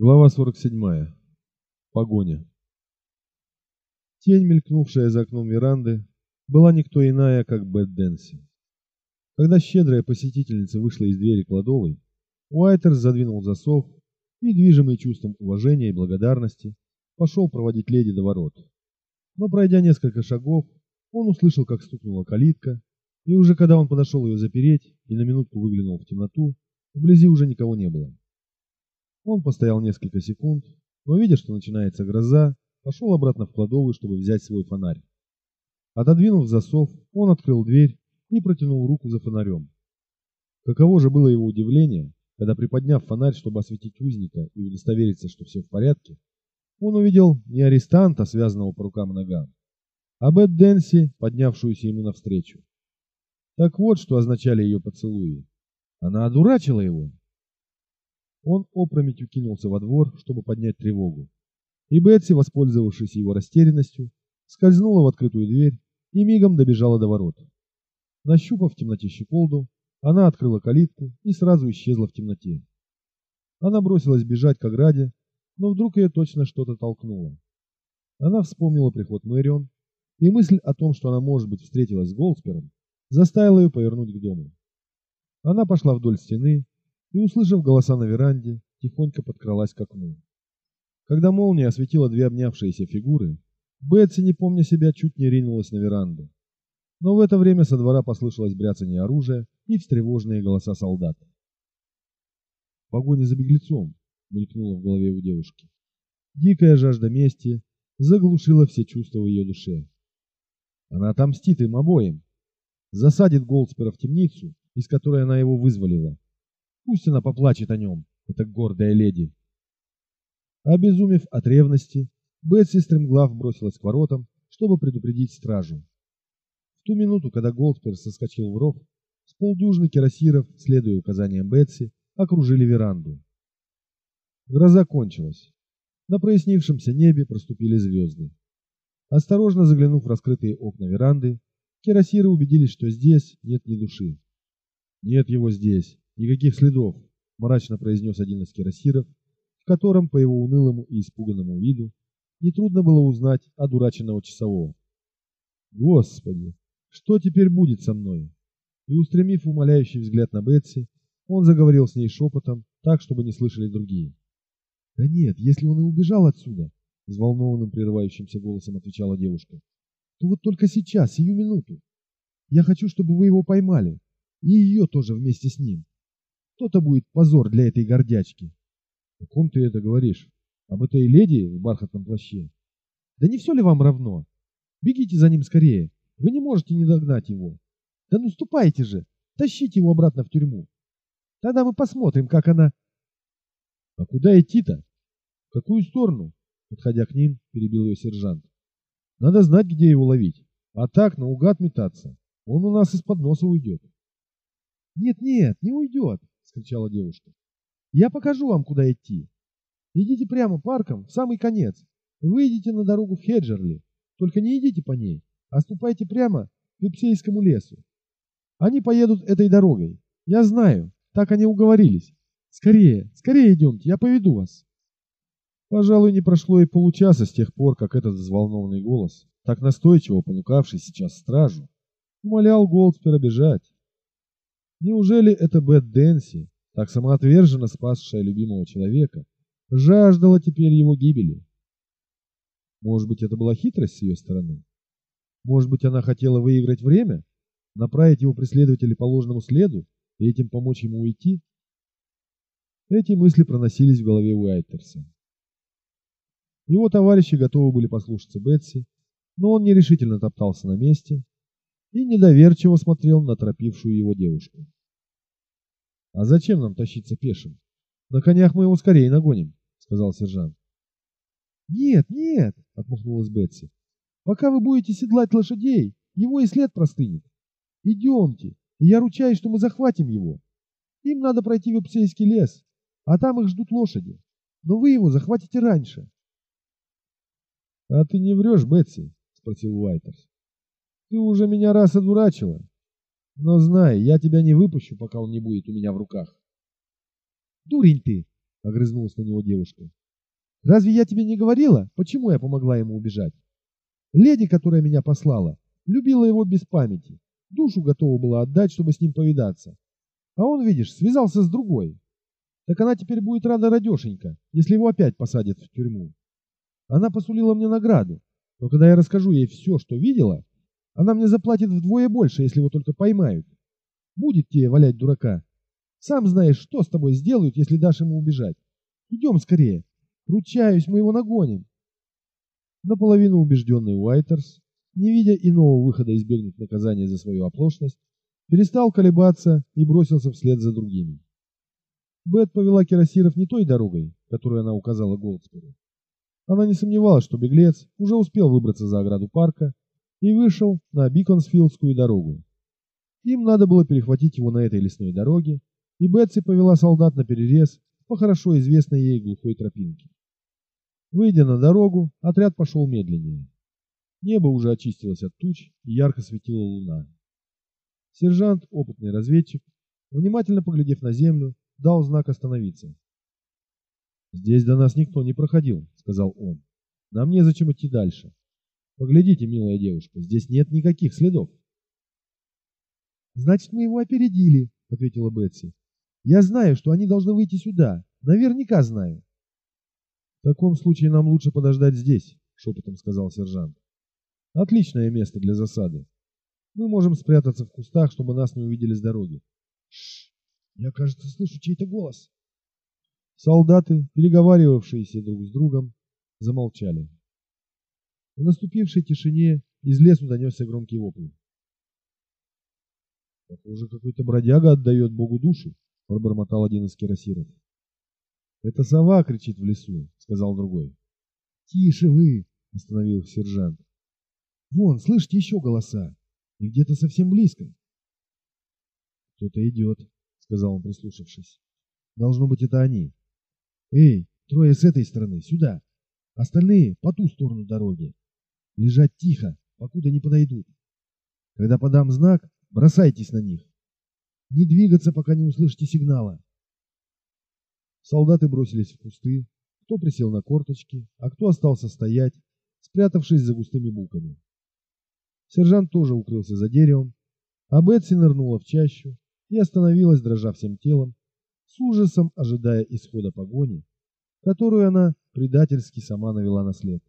Глава 47. Погоня. Тень, мелькнувшая за окном веранды, была никто иная, как Бет Дэнси. Когда щедрая посетительница вышла из двери кладовой, Уайтерс задвинул засов и, движимый чувством уважения и благодарности, пошел проводить леди до ворот. Но пройдя несколько шагов, он услышал, как стукнула калитка, и уже когда он подошел ее запереть и на минутку выглянул в темноту, вблизи уже никого не было. Он постоял несколько секунд, но, видя, что начинается гроза, пошел обратно в кладовую, чтобы взять свой фонарь. Отодвинув засов, он открыл дверь и протянул руку за фонарем. Каково же было его удивление, когда, приподняв фонарь, чтобы осветить узника и удостовериться, что все в порядке, он увидел не арестанта, связанного по рукам и ногам, а Бет Дэнси, поднявшуюся ему навстречу. Так вот, что означали ее поцелуи. Она одурачила его. Он опрометью кинулся во двор, чтобы поднять тревогу. И Бетси, воспользовавшись его растерянностью, скользнула в открытую дверь и мигом добежала до ворот. Нащупав в темноте щеколду, она открыла калитку и сразу исчезла в темноте. Она бросилась бежать к ограде, но вдруг ее точно что-то толкнуло. Она вспомнила приход Мэрион, и мысль о том, что она, может быть, встретилась с Голдспером, заставила ее повернуть к дому. Она пошла вдоль стены, и, услышав голоса на веранде, тихонько подкралась к окну. Когда молния осветила две обнявшиеся фигуры, Бетси, не помня себя, чуть не ринулась на веранду. Но в это время со двора послышалось бряцание оружия и встревоженные голоса солдат. «Погоня за беглецом!» — мелькнула в голове у девушки. Дикая жажда мести заглушила все чувства в ее душе. Она отомстит им обоим. Засадит Голдспера в темницу, из которой она его вызволила, Пусть она поплачет о нем, эта гордая леди. Обезумев от ревности, Бетси стремглав бросилась к воротам, чтобы предупредить стражу. В ту минуту, когда Голдспер соскочил в ров, с полдюжины кирасиров, следуя указаниям Бетси, окружили веранду. Гроза кончилась. На прояснившемся небе проступили звезды. Осторожно заглянув в раскрытые окна веранды, кирасиры убедились, что здесь нет ни души. Нет его здесь, Никаких следов, мрачно произнес один из кирасиров, в котором по его унылому и испуганному виду нетрудно было узнать одураченного часового. Господи, что теперь будет со мной? И устремив умоляющий взгляд на Бетси, он заговорил с ней шепотом, так, чтобы не слышали другие. Да нет, если он и убежал отсюда, взволнованным прерывающимся голосом отвечала девушка. То вот только сейчас, сию минуту. Я хочу, чтобы вы его поймали, и ее тоже вместе с ним. То-то будет позор для этой гордячки. О ком ты это говоришь? Об этой леди в бархатном плаще? Да не все ли вам равно? Бегите за ним скорее. Вы не можете не догнать его. Да ну ступайте же. Тащите его обратно в тюрьму. Тогда мы посмотрим, как она... А куда идти-то? В какую сторону? Подходя к ним, перебил ее сержант. Надо знать, где его ловить. А так, наугад метаться. Он у нас из-под носа уйдет. Нет-нет, не уйдет вскричала девушка. Я покажу вам, куда идти. Идите прямо парком в самый конец. Выйдите на дорогу в Хеджерли. Только не идите по ней, а ступайте прямо к Випсейскому лесу. Они поедут этой дорогой. Я знаю, так они уговорились. Скорее, скорее идемте, я поведу вас. Пожалуй, не прошло и получаса с тех пор, как этот взволнованный голос, так настойчиво понукавший сейчас стражу, умолял Голдспера бежать. Неужели это Бет Дэнси, так самоотверженно спасшая любимого человека, жаждала теперь его гибели? Может быть, это была хитрость с ее стороны? Может быть, она хотела выиграть время, направить его преследователя по ложному следу и этим помочь ему уйти? Эти мысли проносились в голове Уайтерса. Его товарищи готовы были послушаться Бетси, но он нерешительно топтался на месте, и недоверчиво смотрел на торопившую его девушку. «А зачем нам тащиться пешим? На конях мы его скорее нагоним», — сказал сержант. «Нет, нет», — отмахнулась Бетси. «Пока вы будете седлать лошадей, его и след простынет. Идемте, и я ручаюсь, что мы захватим его. Им надо пройти в Эпсейский лес, а там их ждут лошади. Но вы его захватите раньше». «А ты не врешь, Бетси?» — спросил Уайтерс. Ты уже меня раз одурачила. Но знай, я тебя не выпущу, пока он не будет у меня в руках. Дурень ты! огрызнулась на него девушка. Разве я тебе не говорила, почему я помогла ему убежать? Леди, которая меня послала, любила его без памяти, душу готова была отдать, чтобы с ним повидаться. А он, видишь, связался с другой. Так она теперь будет рада радешенька, если его опять посадят в тюрьму. Она посулила мне награду, но когда я расскажу ей все, что видела, она мне заплатит вдвое больше, если его только поймают. Будет тебе валять дурака. Сам знаешь, что с тобой сделают, если дашь ему убежать. Идем скорее. Ручаюсь, мы его нагоним. Наполовину убежденный Уайтерс, не видя иного выхода избегнуть наказания за свою оплошность, перестал колебаться и бросился вслед за другими. Бет повела кирасиров не той дорогой, которую она указала Голдсперу. Она не сомневалась, что беглец уже успел выбраться за ограду парка и вышел на Биконсфилдскую дорогу. Им надо было перехватить его на этой лесной дороге, и Бетси повела солдат на перерез по хорошо известной ей глухой тропинке. Выйдя на дорогу, отряд пошел медленнее. Небо уже очистилось от туч, и ярко светила луна. Сержант, опытный разведчик, внимательно поглядев на землю, дал знак остановиться. «Здесь до нас никто не проходил», — сказал он. «Нам незачем идти дальше. Поглядите, милая девушка, здесь нет никаких следов». «Значит, мы его опередили», — ответила Бетси. «Я знаю, что они должны выйти сюда. Наверняка знаю». «В таком случае нам лучше подождать здесь», — шепотом сказал сержант. «Отличное место для засады. Мы можем спрятаться в кустах, чтобы нас не увидели с дороги». «Шш! Я, кажется, слышу чей-то голос». Солдаты, переговаривавшиеся друг с другом, замолчали. В наступившей тишине из лесу донесся громкий вопль. Похоже, какой-то бродяга отдает Богу душу, пробормотал один из кирасиров. Это сова кричит в лесу, сказал другой. Тише вы, остановил сержант. Вон, слышите еще голоса, и где-то совсем близко. Кто-то идет, сказал он, прислушавшись. Должно быть, это они. Эй, трое с этой стороны, сюда. Остальные по ту сторону дороги. Лежать тихо, покуда не подойдут. Когда подам знак, Бросайтесь на них. Не двигаться, пока не услышите сигнала. Солдаты бросились в кусты, кто присел на корточки, а кто остался стоять, спрятавшись за густыми буками. Сержант тоже укрылся за деревом, а Бетси нырнула в чащу и остановилась, дрожа всем телом, с ужасом ожидая исхода погони, которую она предательски сама навела на след.